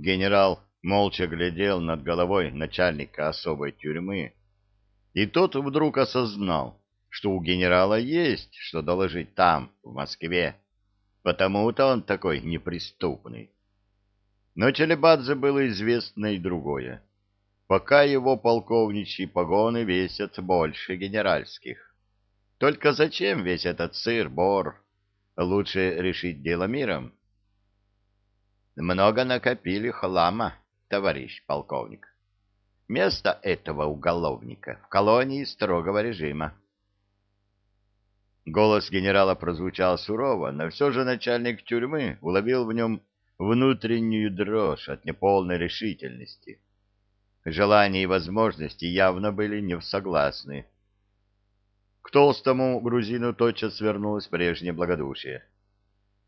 Генерал молча глядел над головой начальника особой тюрьмы, и тот вдруг осознал, что у генерала есть что доложить там, в Москве, потому-то он такой неприступный. Но Челебадзе было известно и другое. Пока его полковничьи погоны весят больше генеральских. Только зачем весь этот сыр-бор? Лучше решить дело миром. Много накопили хлама, товарищ полковник. Место этого уголовника в колонии строгого режима. Голос генерала прозвучал сурово, но все же начальник тюрьмы уловил в нем внутреннюю дрожь от неполной решительности. Желания и возможности явно были не согласны. К толстому грузину тотчас вернулось прежнее благодушие.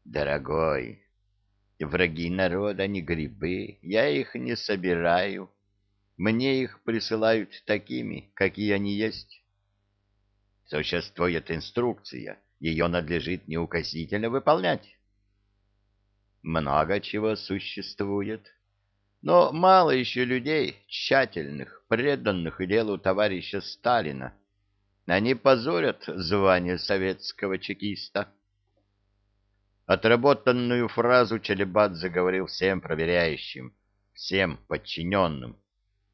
«Дорогой, враги народа не грибы, я их не собираю. Мне их присылают такими, какие они есть. Существует инструкция, ее надлежит неукоснительно выполнять. Много чего существует, но мало еще людей, тщательных, преданных делу товарища Сталина. Они позорят звание советского чекиста. Отработанную фразу Челебадзе говорил всем проверяющим, всем подчиненным,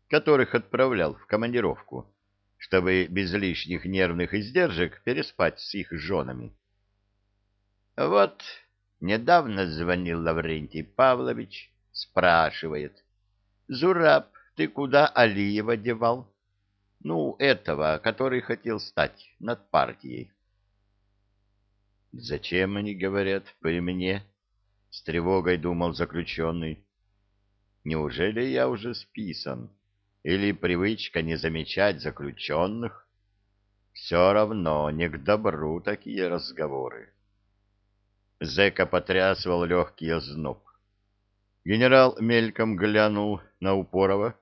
которых отправлял в командировку, чтобы без лишних нервных издержек переспать с их женами. Вот недавно звонил Лаврентий Павлович, спрашивает, «Зураб, ты куда Алиева девал?» Ну, этого, который хотел стать над партией. «Зачем они говорят при мне?» — с тревогой думал заключенный. «Неужели я уже списан?» или привычка не замечать заключенных, все равно не к добру такие разговоры. Зэка потрясывал легкий озноб. Генерал мельком глянул на Упорова,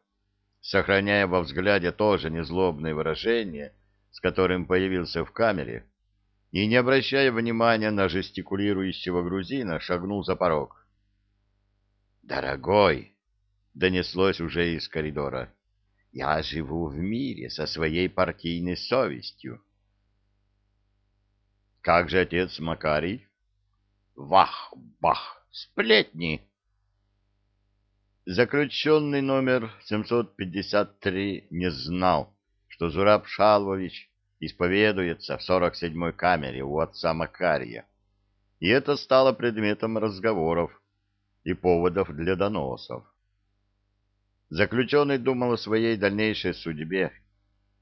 сохраняя во взгляде тоже незлобное выражение, с которым появился в камере, и, не обращая внимания на жестикулирующего грузина, шагнул за порог. «Дорогой!» — донеслось уже из коридора. Я живу в мире со своей партийной совестью. Как же отец Макарий? Вах-бах! Сплетни! Заключенный номер 753 не знал, что Зураб Шалвович исповедуется в 47-й камере у отца Макария, и это стало предметом разговоров и поводов для доносов. Заключенный думал о своей дальнейшей судьбе,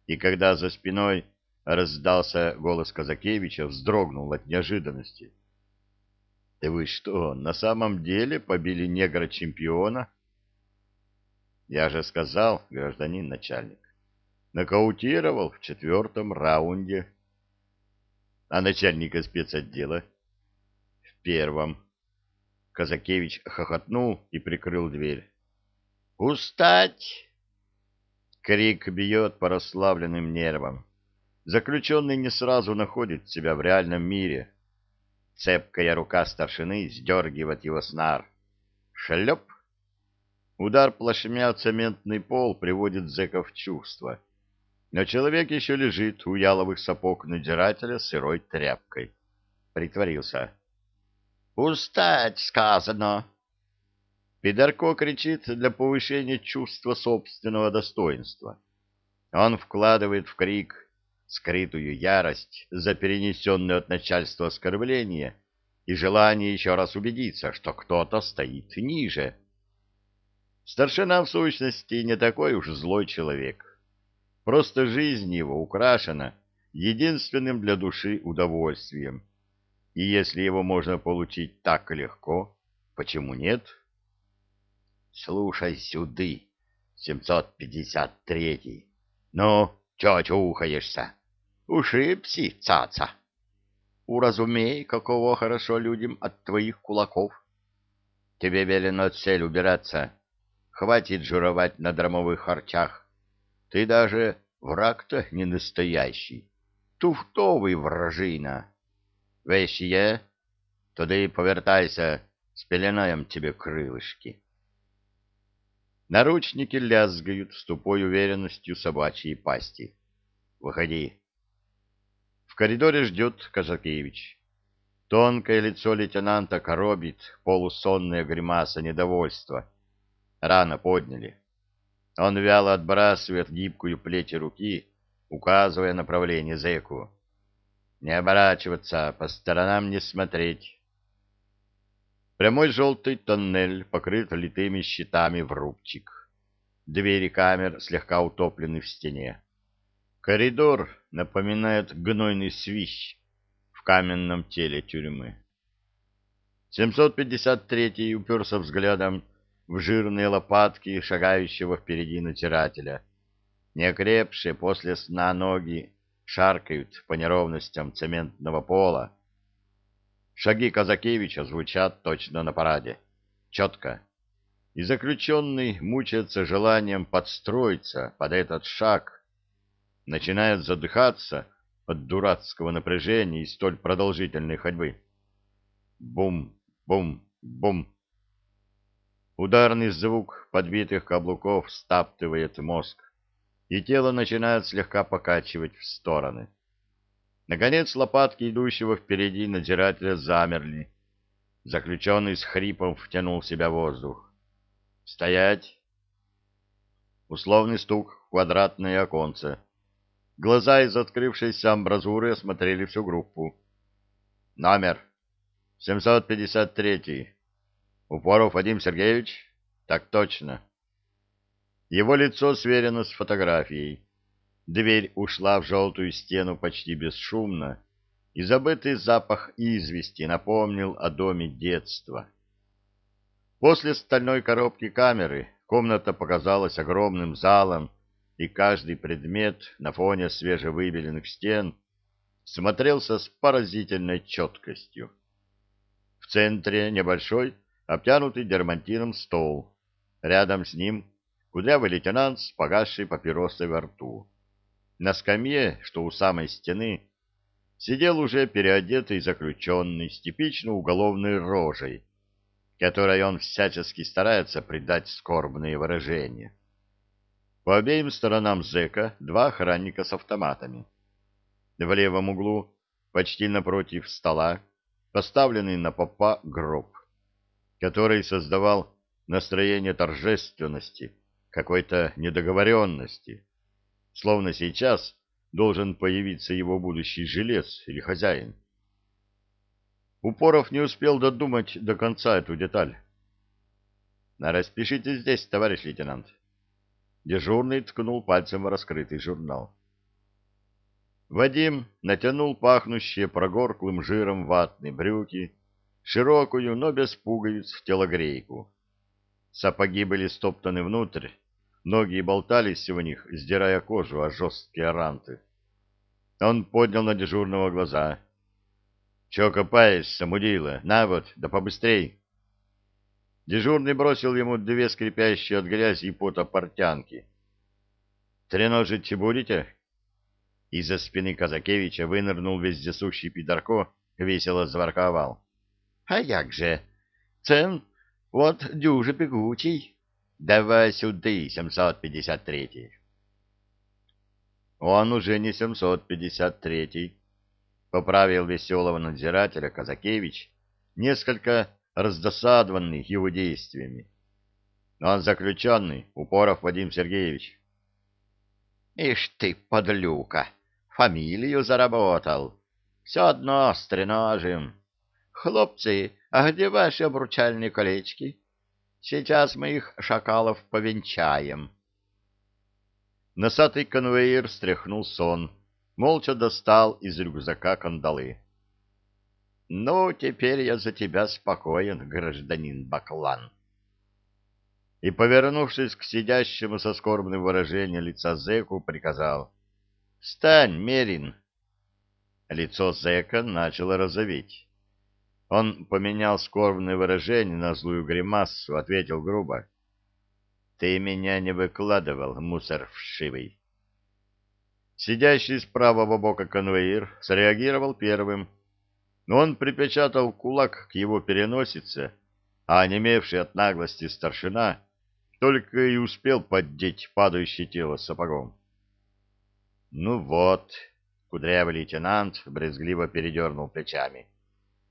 и когда за спиной раздался голос Казакевича, вздрогнул от неожиданности. — Ты вы что, на самом деле побили негра-чемпиона? — Я же сказал, гражданин начальник. Нокаутировал в четвертом раунде. — А начальника спецотдела? — В первом. Казакевич хохотнул и прикрыл дверь. «Устать!» Крик бьет по расслабленным нервам. Заключенный не сразу находит себя в реальном мире. Цепкая рука старшины сдергивает его снар. Шлеп! Удар плашмя цементный пол приводит зэка в чувство. Но человек еще лежит у яловых сапог надзирателя сырой тряпкой. Притворился. «Устать, сказано!» Пидорко кричит для повышения чувства собственного достоинства. Он вкладывает в крик скрытую ярость за перенесенное от начальства оскорбление и желание еще раз убедиться, что кто-то стоит ниже. Старшина, в сущности, не такой уж злой человек. Просто жизнь его украшена единственным для души удовольствием. И если его можно получить так легко, почему нет? — Слушай сюды, 753-й. Ну, чё чухаешься? Ушибси, цаца. Уразумей, каково хорошо людям от твоих кулаков. Тебе велено цель убираться. Хватит журовать на драмовых харчах. Ты даже враг-то не настоящий. Туфтовый вражина. Вещь е? Туди повертайся, спеленаем тебе крылышки. Наручники лязгают с тупой уверенностью собачьей пасти. Выходи. В коридоре ждет Казакевич. Тонкое лицо лейтенанта коробит, полусонная гримаса недовольства. Рано подняли. Он вяло отбрасывает гибкую плеть руки, указывая направление зэку. Не оборачиваться, по сторонам не смотреть. Прямой желтый тоннель покрыт литыми щитами в рубчик. Двери камер слегка утоплены в стене. Коридор напоминает гнойный свищ в каменном теле тюрьмы. 753-й уперся взглядом в жирные лопатки шагающего впереди натирателя. Неокрепшие после сна ноги шаркают по неровностям цементного пола. Шаги Казакевича звучат точно на параде. Четко. И заключенный мучается желанием подстроиться под этот шаг. Начинает задыхаться от дурацкого напряжения и столь продолжительной ходьбы. Бум, бум, бум. Ударный звук подбитых каблуков стаптывает мозг и тело начинает слегка покачивать в стороны. Наконец лопатки идущего впереди надзирателя замерли. Заключенный с хрипом втянул в себя воздух. «Стоять!» Условный стук в квадратное оконце. Глаза из открывшейся амбразуры осмотрели всю группу. «Номер. 753. Упоров Вадим Сергеевич?» «Так точно». Его лицо сверено с фотографией. Дверь ушла в желтую стену почти бесшумно, и забытый запах извести напомнил о доме детства. После стальной коробки камеры комната показалась огромным залом, и каждый предмет на фоне свежевыбеленных стен смотрелся с поразительной четкостью. В центре небольшой, обтянутый дермантином стол. Рядом с ним кудрявый лейтенант с погасшей папиросой во рту. На скамье, что у самой стены, сидел уже переодетый заключенный с типично уголовной рожей, которой он всячески старается придать скорбные выражения. По обеим сторонам зэка два охранника с автоматами. В левом углу, почти напротив стола, поставленный на попа гроб, который создавал настроение торжественности, какой-то недоговоренности, словно сейчас должен появиться его будущий жилец или хозяин. Упоров не успел додумать до конца эту деталь. «Распишите здесь, товарищ лейтенант». Дежурный ткнул пальцем в раскрытый журнал. Вадим натянул пахнущие прогорклым жиром ватные брюки, широкую, но без пуговиц в телогрейку. Сапоги были стоптаны внутрь, Ноги болтались в них, сдирая кожу о жесткие ранты. Он поднял на дежурного глаза. — Че копаешься, мудила? На вот, да побыстрей! Дежурный бросил ему две скрипящие от грязи и пота портянки. — Треножить будете? Из-за спины Казакевича вынырнул вездесущий пидорко, весело заворковал. — А як же? Цен вот дюже пегучий. Давай сюда, 753-й. Он уже не 753-й, поправил веселого надзирателя Казакевич, несколько раздосадованный его действиями. Он заключенный, Упоров Вадим Сергеевич. Ишь ты, подлюка, фамилию заработал. Все одно стреножим. Хлопцы, а где ваши обручальные колечки? Сейчас мы их, шакалов, повенчаем. Носатый конвейер стряхнул сон, молча достал из рюкзака кандалы. — Ну, теперь я за тебя спокоен, гражданин Баклан. И, повернувшись к сидящему со скорбным выражением лица зэку, приказал. — Встань, Мерин! Лицо зэка начало розоветь. Он поменял скорбное выражение на злую гримасу, ответил грубо. — Ты меня не выкладывал, мусор вшивый. Сидящий справа в бока конвоир среагировал первым, но он припечатал кулак к его переносице, а онемевший от наглости старшина только и успел поддеть падающее тело сапогом. Ну вот, кудрявый лейтенант брезгливо передернул плечами.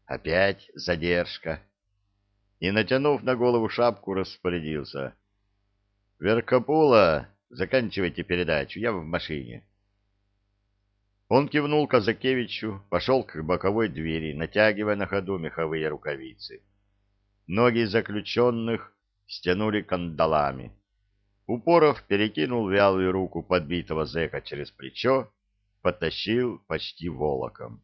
Опять задержка. И, натянув на голову шапку, распорядился. «Веркопула, заканчивайте передачу, я в машине». Он кивнул Казакевичу, пошел к боковой двери, натягивая на ходу меховые рукавицы. Ноги заключенных стянули кандалами. Упоров перекинул вялую руку подбитого зэка через плечо, потащил почти волоком.